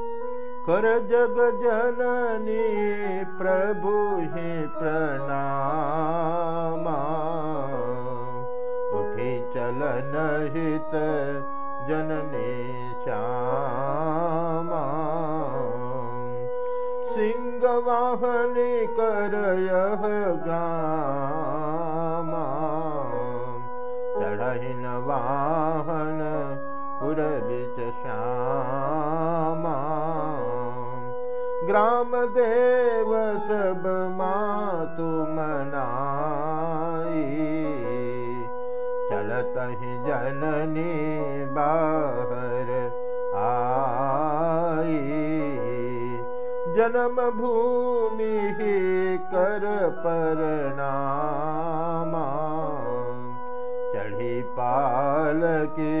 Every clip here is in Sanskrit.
कर जग जननी प्रभु ही प्रणाम। उठी चलन हित जननी श्यामा। सिंह वाहनी कर यह ग्रामा। चढ़हिन वाहन पुर बिच श्यामा ग्राम देव सब मातु मनाई। चलत ही जननी बाहर आई। जन्म भूमि ही कर परनामा चढ़ी पाल की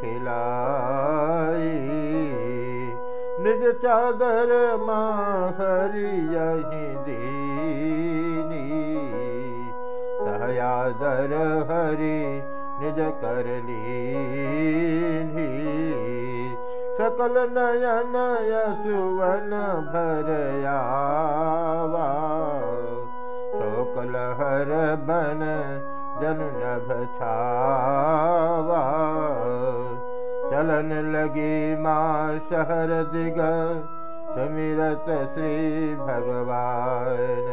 खिलाई। निज चादर माहरी यही दीनी। सहयादर हरि निज कर सकल नयन सुवन भरयावा शोकल हर बन जन छावा चलन लगी माँ शहर दिग सुमिरत श्री भगवान।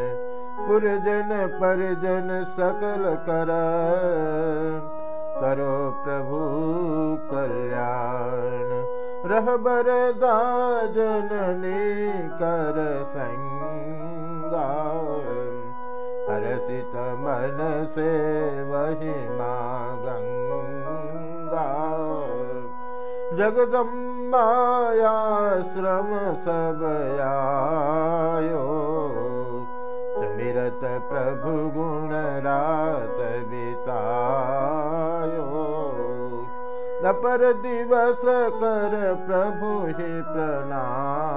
पुरजन परिजन सकल कर करो प्रभु कल्याण। रहबर दाजननी कर संगा हरसित मन से वही माँ गंगा जगदम्बायाश्रम सब आयो सुमिरत प्रभु दिवस कर प्रभु ही प्रणामा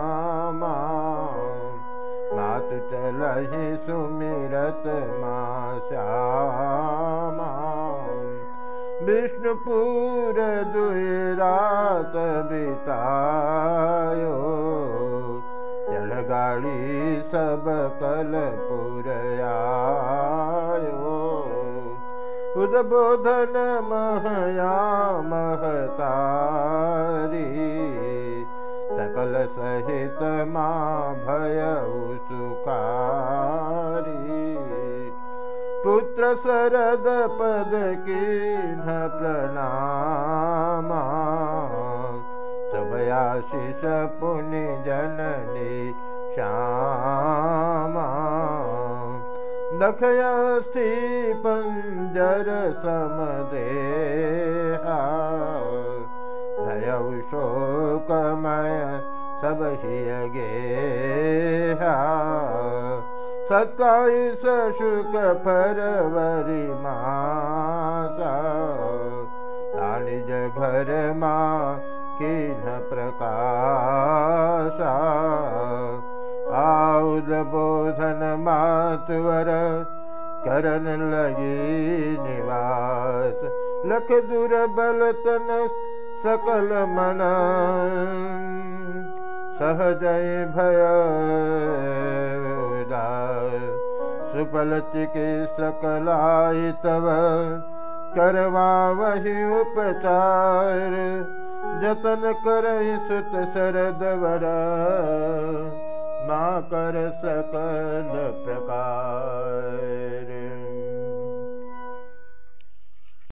चलहि सुमिरत मा श्यामा। विष्णुपुर दुरात बितायो। चल गाड़ी सब कलपुर आयो उद्बोधन महया महतारी सकल सहित माँ भय सुकारी पुत्र शरद पद कीन प्रणामा सबयाशिष पुनि जननी श्यामा नखयस्थि पंजर समदेहा शोकमय सब हिय गेहा सत्ताईस शुक फरवरी मासा। निज घर माँ किन प्रकाशा। आउद बोधन मातवर करन लगी निवास। लख दुर्बल तन सकल मन सहजय भय सुफल चिकित्सकलाई तव करवा वही उपचार जतन कर सकल